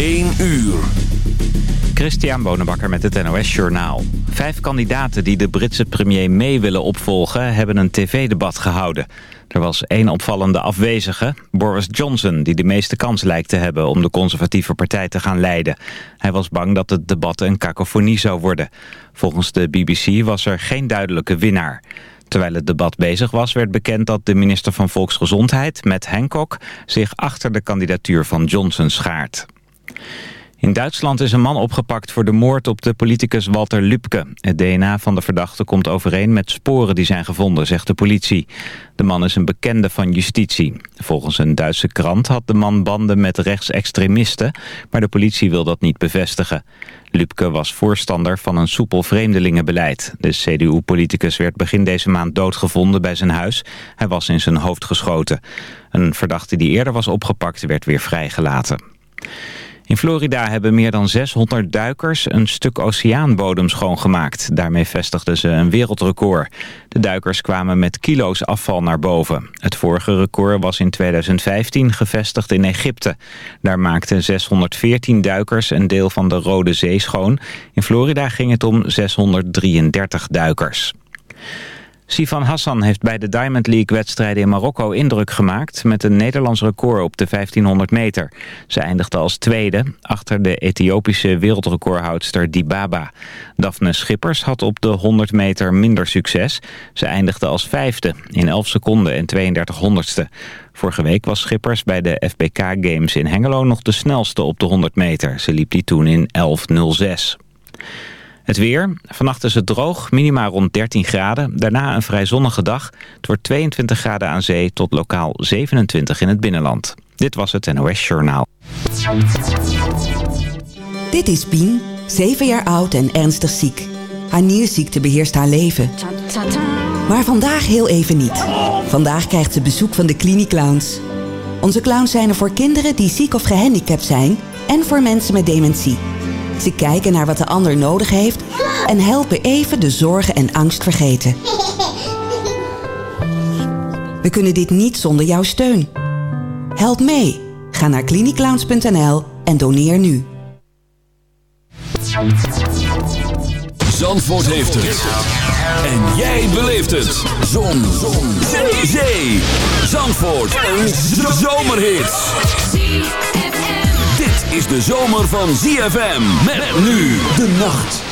1 uur. Christian Bonenbakker met het NOS Journaal. Vijf kandidaten die de Britse premier mee willen opvolgen... hebben een tv-debat gehouden. Er was één opvallende afwezige, Boris Johnson... die de meeste kans lijkt te hebben om de conservatieve partij te gaan leiden. Hij was bang dat het debat een kakofonie zou worden. Volgens de BBC was er geen duidelijke winnaar. Terwijl het debat bezig was, werd bekend dat de minister van Volksgezondheid, Matt Hancock, zich achter de kandidatuur van Johnson schaart. In Duitsland is een man opgepakt voor de moord op de politicus Walter Lübke. Het DNA van de verdachte komt overeen met sporen die zijn gevonden, zegt de politie. De man is een bekende van justitie. Volgens een Duitse krant had de man banden met rechtsextremisten, maar de politie wil dat niet bevestigen. Lübke was voorstander van een soepel vreemdelingenbeleid. De CDU-politicus werd begin deze maand doodgevonden bij zijn huis. Hij was in zijn hoofd geschoten. Een verdachte die eerder was opgepakt werd weer vrijgelaten. In Florida hebben meer dan 600 duikers een stuk oceaanbodem schoongemaakt. Daarmee vestigden ze een wereldrecord. De duikers kwamen met kilo's afval naar boven. Het vorige record was in 2015 gevestigd in Egypte. Daar maakten 614 duikers een deel van de Rode Zee schoon. In Florida ging het om 633 duikers. Sifan Hassan heeft bij de Diamond League-wedstrijden in Marokko indruk gemaakt... met een Nederlands record op de 1500 meter. Ze eindigde als tweede, achter de Ethiopische wereldrecordhoudster Dibaba. Daphne Schippers had op de 100 meter minder succes. Ze eindigde als vijfde, in 11 seconden en 32 honderdste. Vorige week was Schippers bij de FBK Games in Hengelo nog de snelste op de 100 meter. Ze liep die toen in 11.06. Het weer. Vannacht is het droog, minima rond 13 graden. Daarna een vrij zonnige dag. Het wordt 22 graden aan zee tot lokaal 27 in het binnenland. Dit was het NOS Journaal. Dit is Pien, 7 jaar oud en ernstig ziek. Haar nierziekte beheerst haar leven. Maar vandaag heel even niet. Vandaag krijgt ze bezoek van de Cliniclowns. Onze clowns zijn er voor kinderen die ziek of gehandicapt zijn... en voor mensen met dementie. Ze kijken naar wat de ander nodig heeft en helpen even de zorgen en angst vergeten. We kunnen dit niet zonder jouw steun. Help mee. Ga naar cliniclowns.nl en doneer nu. Zandvoort heeft het. En jij beleeft het. Zon. Zon. Zee. Zandvoort. Een zomerhit is de zomer van ZFM. Met nu de nacht.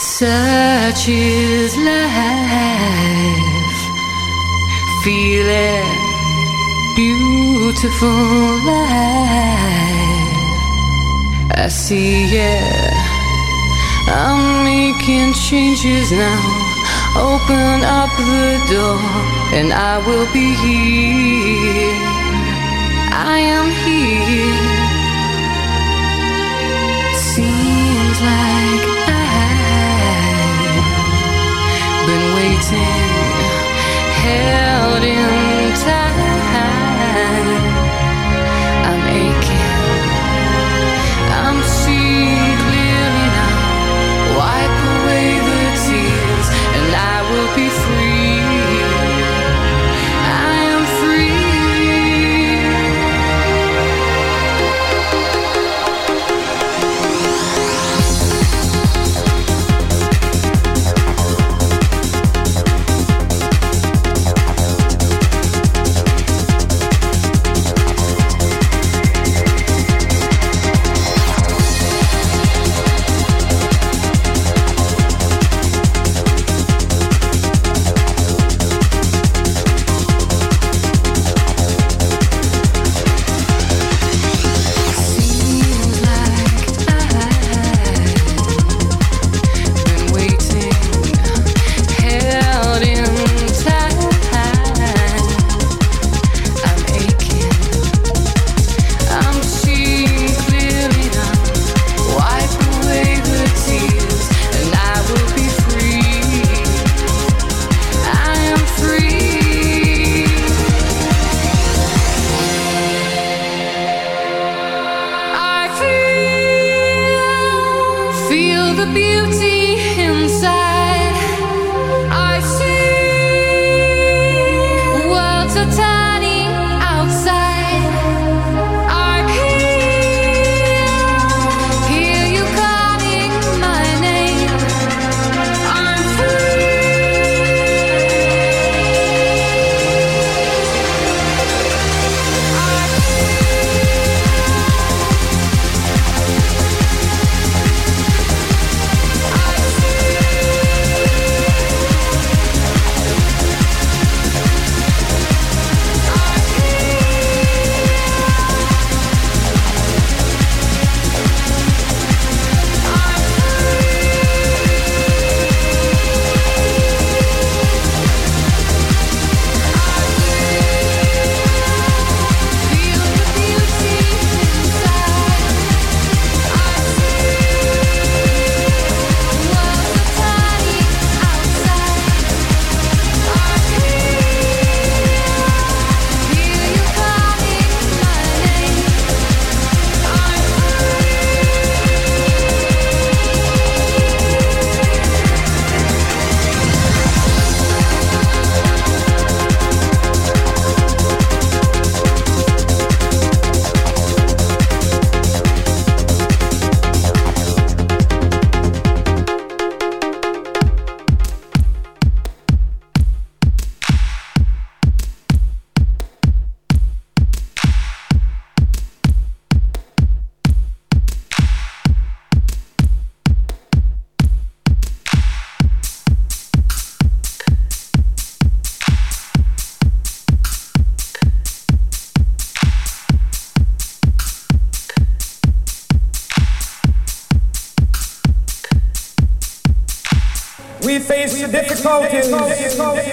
Such is life. Feel it. Beautiful life. I see it. I'm making changes now. Open up the door and I will be here. I am here. Seems like I've been waiting,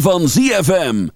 van ZFM.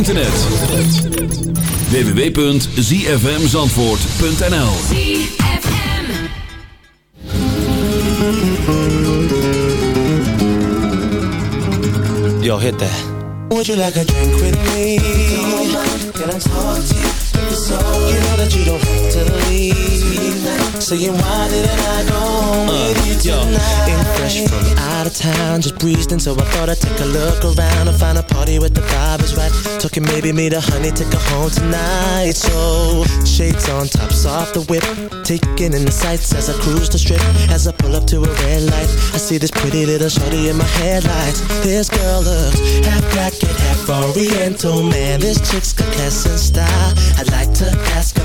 internet. www.zfmzandvoort.nl Yo, hit that. Would you like a drink with me? Can I talk to you? So you know that you don't have to leave. Saying why didn't I go home with you tonight? Yo, fresh from out of town, just breezed in, so I thought I'd take a look around and find a party with the vibe is right. Talking maybe me a honey, take her home tonight. So shades on, tops off the whip, taking in the sights as I cruise the strip. As I pull up to a red light, I see this pretty little shorty in my headlights. This girl looks half black and half oriental. Man, this chick's got class and style. I'd like to ask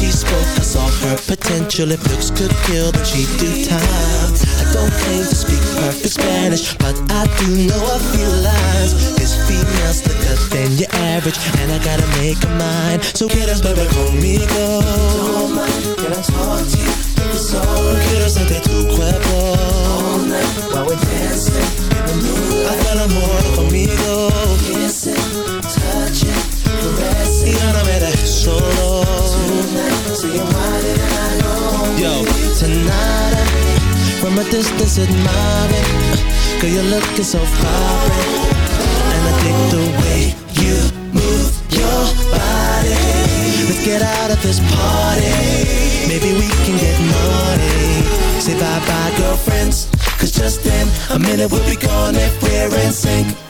she spoke, I saw her potential. If looks could kill, then she'd do time. I don't claim to speak perfect Spanish, but I do know a few lines. This female's slicker than your average, and I gotta make her mine. So get us, baby, conmigo. Don't mind, can I talk to you? Quiero sentir tu cuerpo All night while we're dancing in the moonlight Haz el amor conmigo Kissing, touching, caressing Y no me dejes solo Yo, tonight I, From a distance admiring Girl, you're looking so vibrant And I dig the way you move your body. Let's get out of this party. Maybe we can get naughty. Say bye-bye girlfriends. Cause just in a minute we'll be gone if we're in sync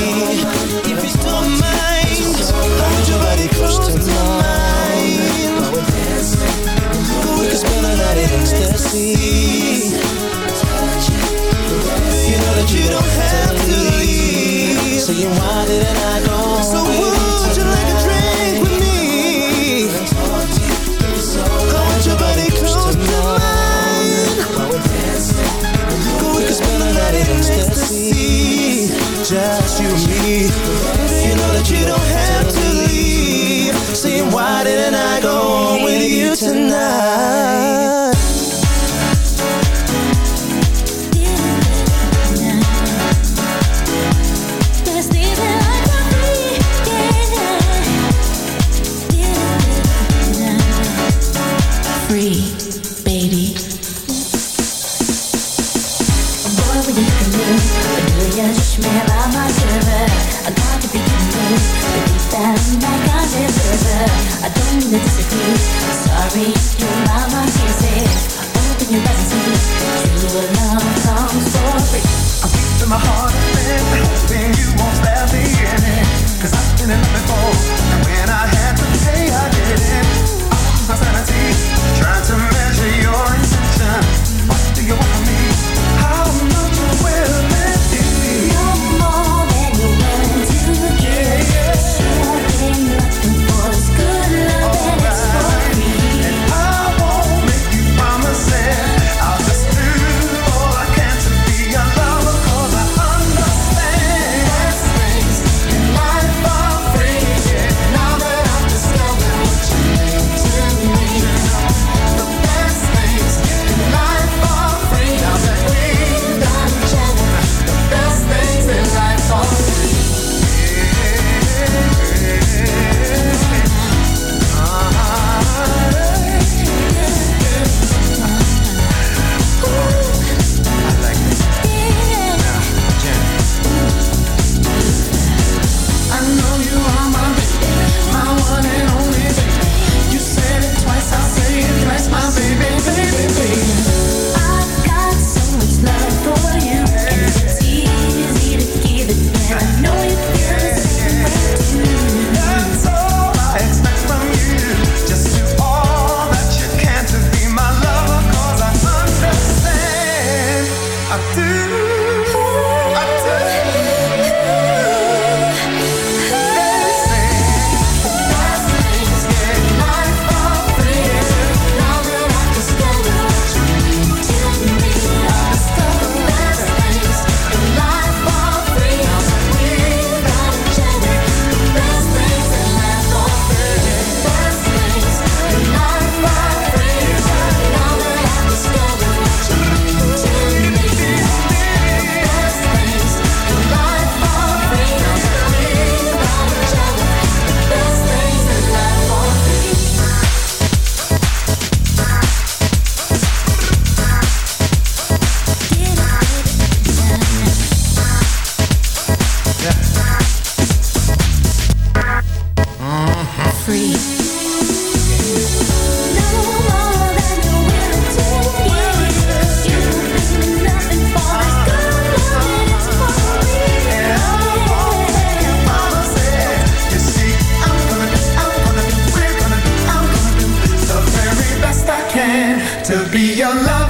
be alive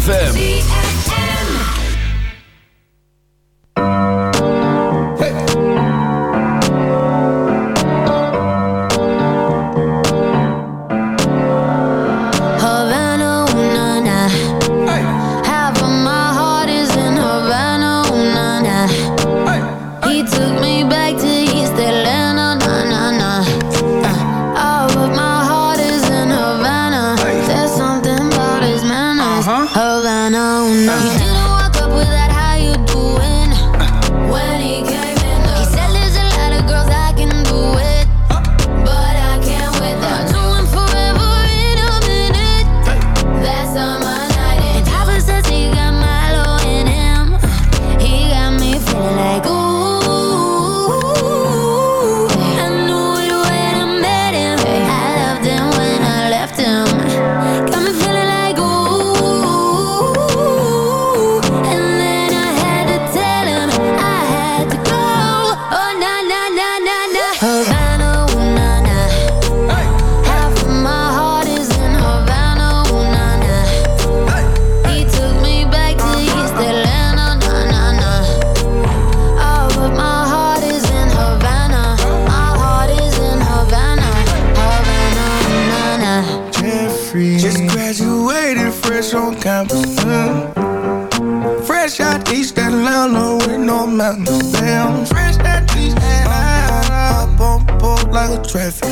ZFM. 12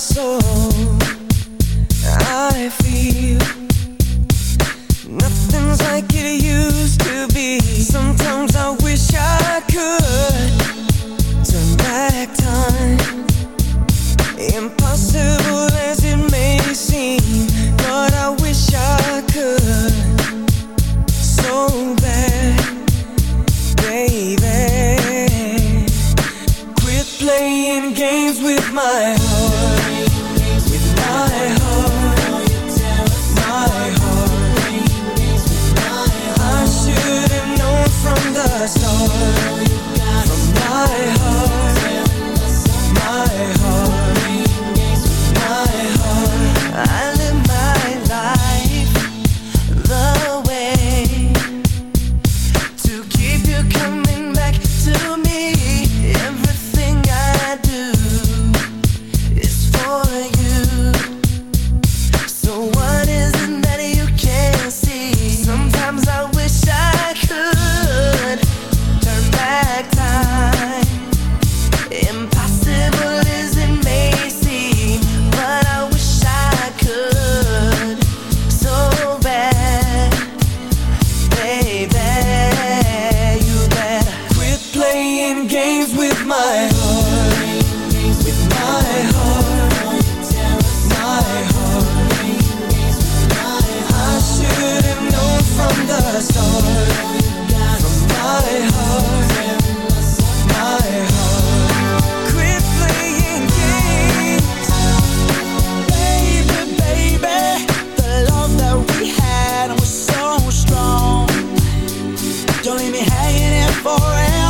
soul, I feel nothing's like it used Don't leave me hanging here forever.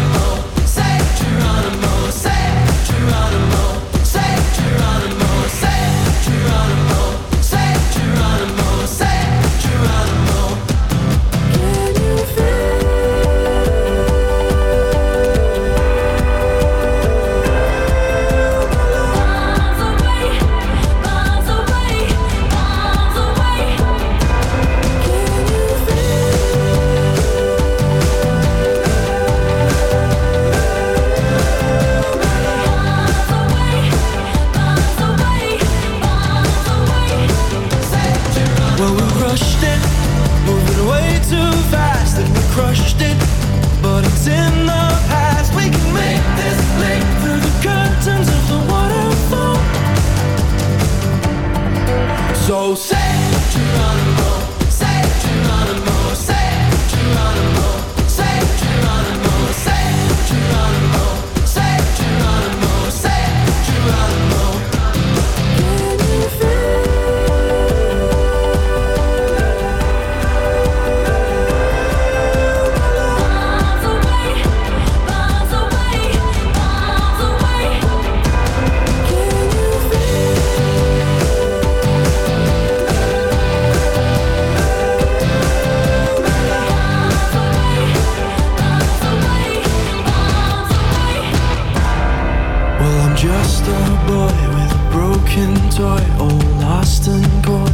toy, all lost and caught.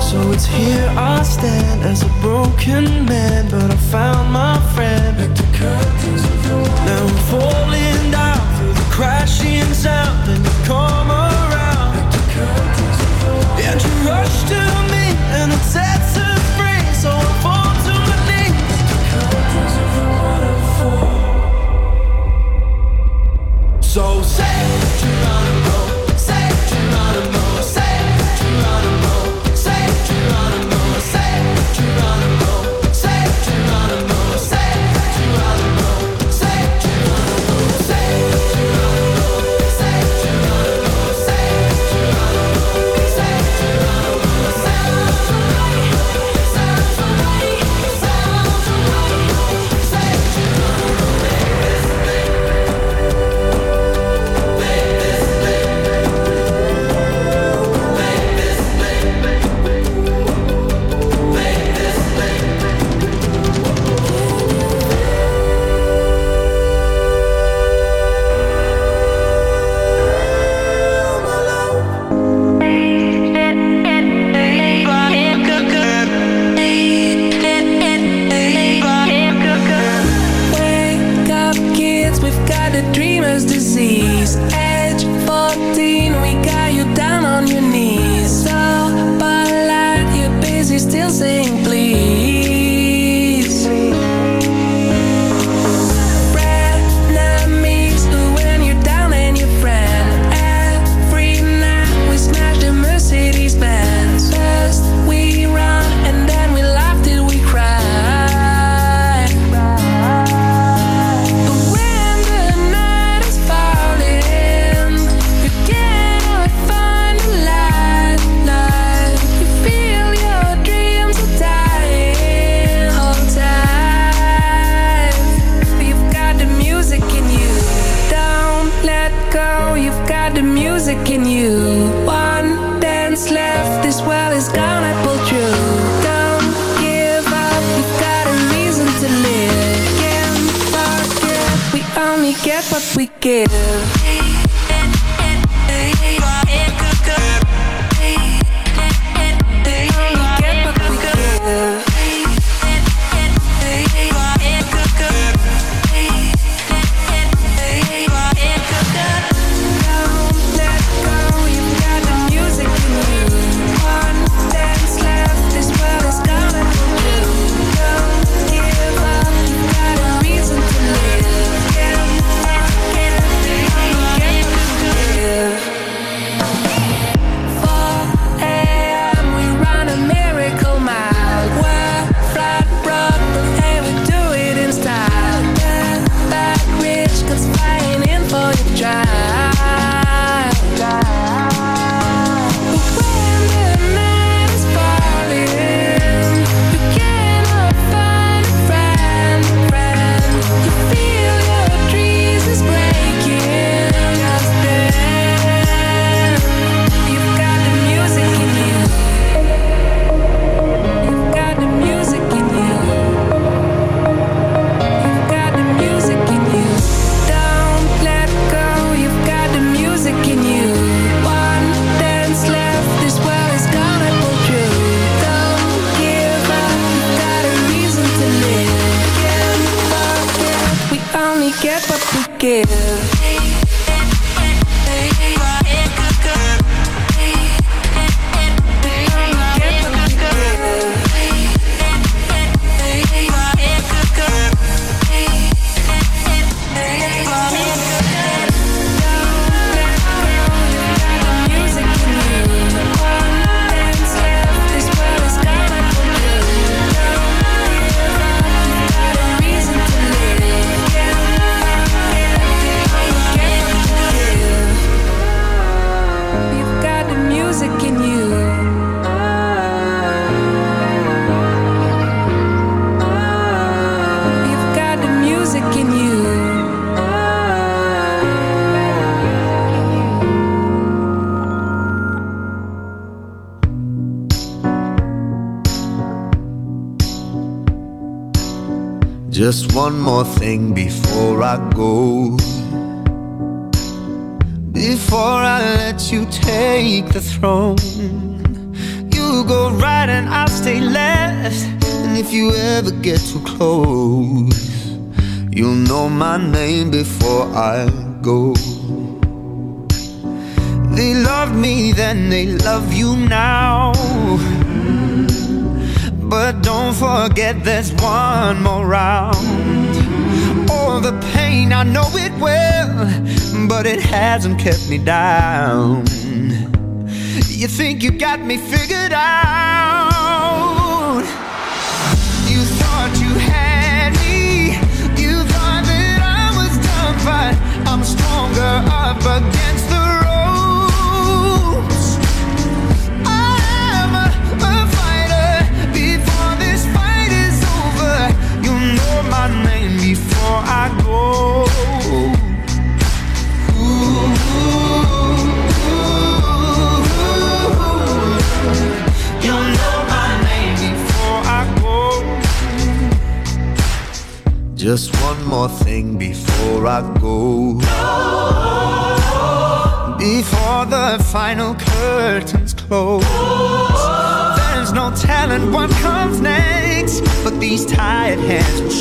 So it's here I stand as a broken man, but I found my friend. Now I'm falling down through the crashing sound, and you come around, and you rush to.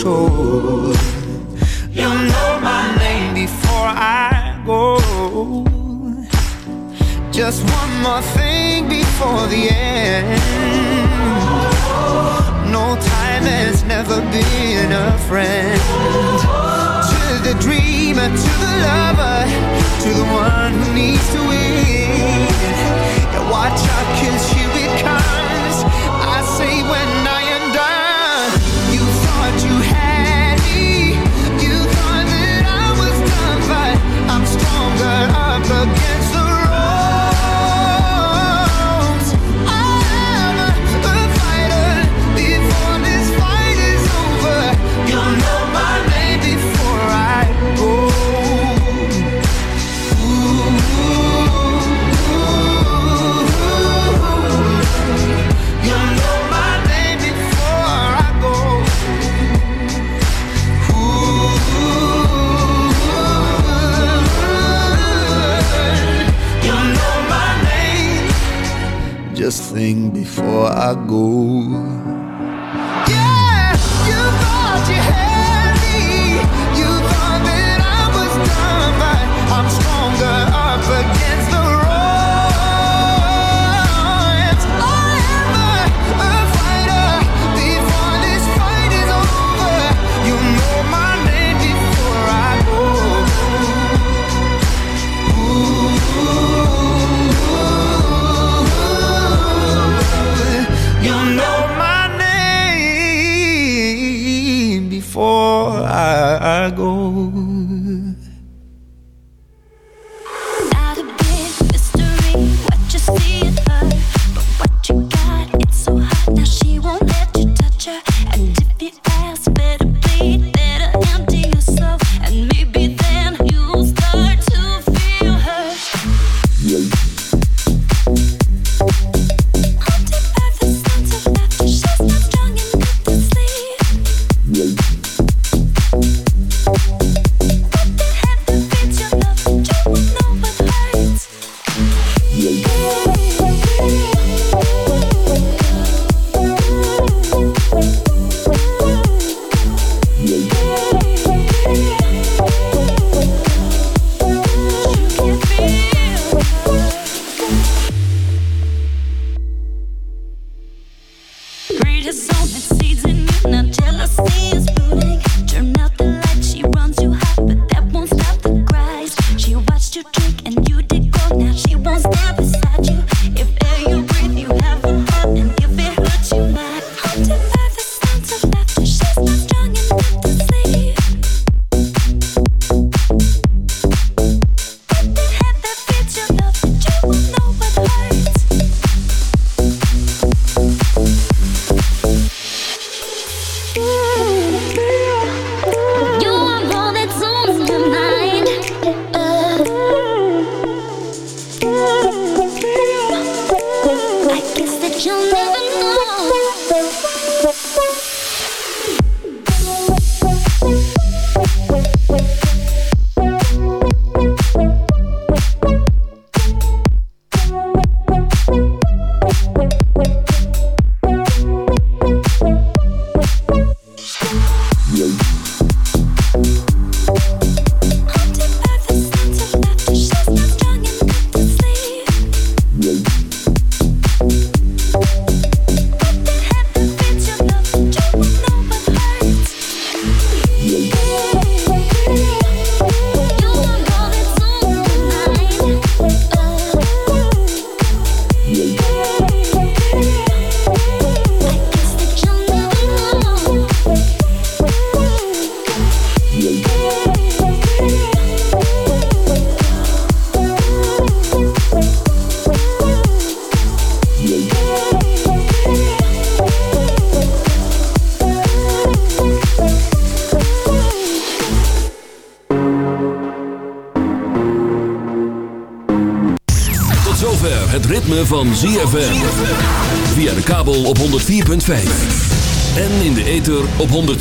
soul. You'll know my name before I go. Just one more thing before the end. No time has never been a friend. To the dreamer, to the lover, to the one who needs to win. Watch out, cause here it comes. I say when up against just think before I go. Yeah, you thought you had me. You thought that I was done, but I'm stronger up against the